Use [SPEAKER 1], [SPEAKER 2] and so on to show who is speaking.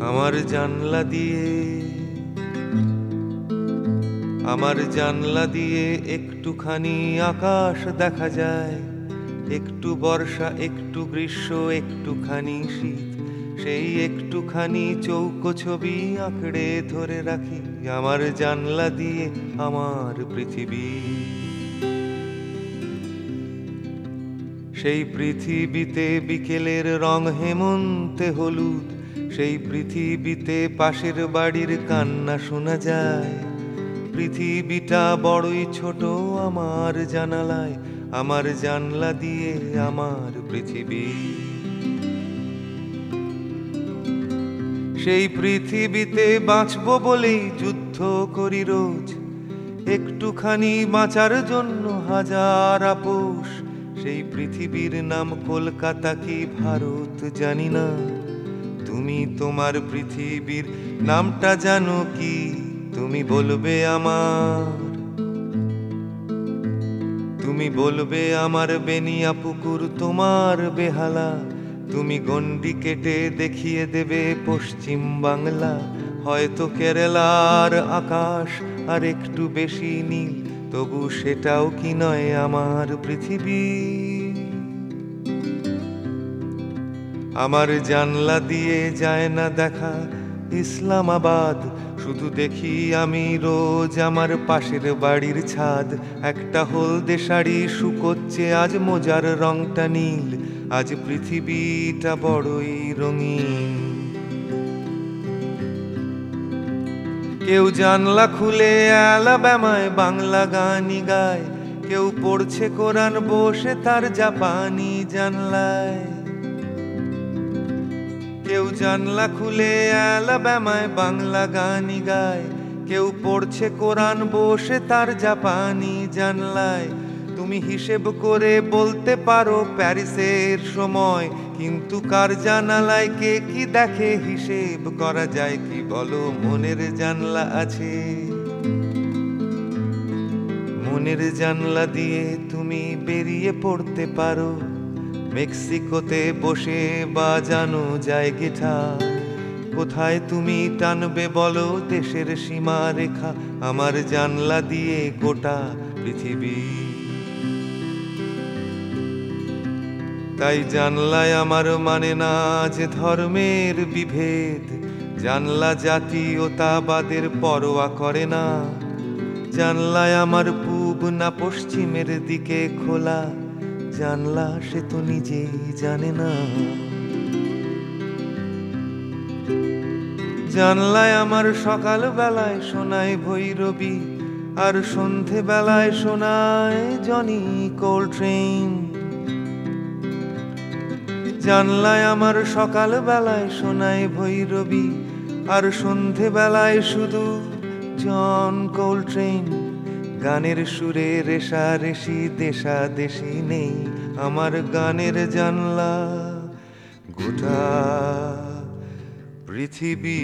[SPEAKER 1] আমার জানলা দিয়ে, আমার জানলা দিয়ে একটুখানি আকাশ দেখা যায়। একটু বর্ষা, একটু গ্রীষ্ম, একটুখানি শীত। সেই একটুখানি চৌকো ছবি আঁকড়ে ধরে রাখি আমার জানলা দিয়ে আমার পৃথিবী। সেই পৃথিবীতে বিকেলের রং হেমন্তে হলুদ সেই পৃথিবীতে পাশের বাড়ির কান্না শোনা যায়। পৃথিবীটা বড়ই ছোট, আমার জানালায়, আমার জানলা দিয়ে আমার পৃথিবী। সেই পৃথিবীতে বাঁচব বলেই যুদ্ধ করি রোজ। একটুখানি বাঁচার জন্য হাজার আপোষ। সেই পৃথিবীর নাম কলকাতা কি ভারত জানি না। তুমি তোমার পৃথিবীর নামটা জানো কি? তুমি বলবে আমার। তুমি বলবে আমার বেনিয়া পুকুর তোমার বেহালা। তুমি গন্ডি কেটে দেখিয়ে দেবে পশ্চিম বাংলা। হয়তো কেরালার আকাশ আর একটু বেশি নীল, তবু সেটাও কি নয় আমার পৃথিবী? আমার জানলা দিয়ে যায় না দেখা। ইসলামাবাদ, শুধু দেখি আমি রোজ আমার পাশের বাড়ির ছাদ। একটা হলদে শাড়ি শুকোচ্ছে, আজ মোজার রংটা নীল, আজ পৃথিবীটা বড়ই রঙিন। কেউ জানলা খুলে অ্যালাবামায় বাংলা গানই গায়, কেউ পড়ছে কোরআন বসে তার জাপানি জানলায়। কেউ জানলা খুলে অ্যালাবামায় বাংলা গানই গায়। কেউ পড়ছে কোরআন, বসে তার জাপানি জানলায়। তুমি হিসেব করে বলতে পারো প্যারিসের সময়। কিন্তু কার জানালায় কে কি দেখে হিসেব করা যায় কি বলো? মনের জানলা আছে। মনের জানলা দিয়ে তুমি বেরিয়ে পড়তে পারো। মেক্সিকোতে বসে বাজানো যায় গিটার। কোথায় তুমি টানবে বলো দেশের সীমা রেখা আমার জানলা দিয়ে গোটা পৃথিবী। তাই জানলায় আমার মানে না যে ধর্মের বিভেদ, জানলা জাতীয়তাবাদের পরোয়া করে না। জানলায় আমার পূব না পশ্চিমের দিকে খোলা জানলা সে তো নিজেই জানে না। জানলায় আমার সকাল বেলায় শোনায় ভৈরবী, আর সন্ধে বেলায় শোনায় জনি কোল্ড ট্রেন জানলায় আমার সকাল বেলায় শোনায় ভৈরবী, আর সন্ধে বেলায় শুধু জন কোল্ড ট্রেন গানের সুরে রেশা রেশি দেশা দেশি নেই আমার গানের জানলা। গোটা পৃথিবী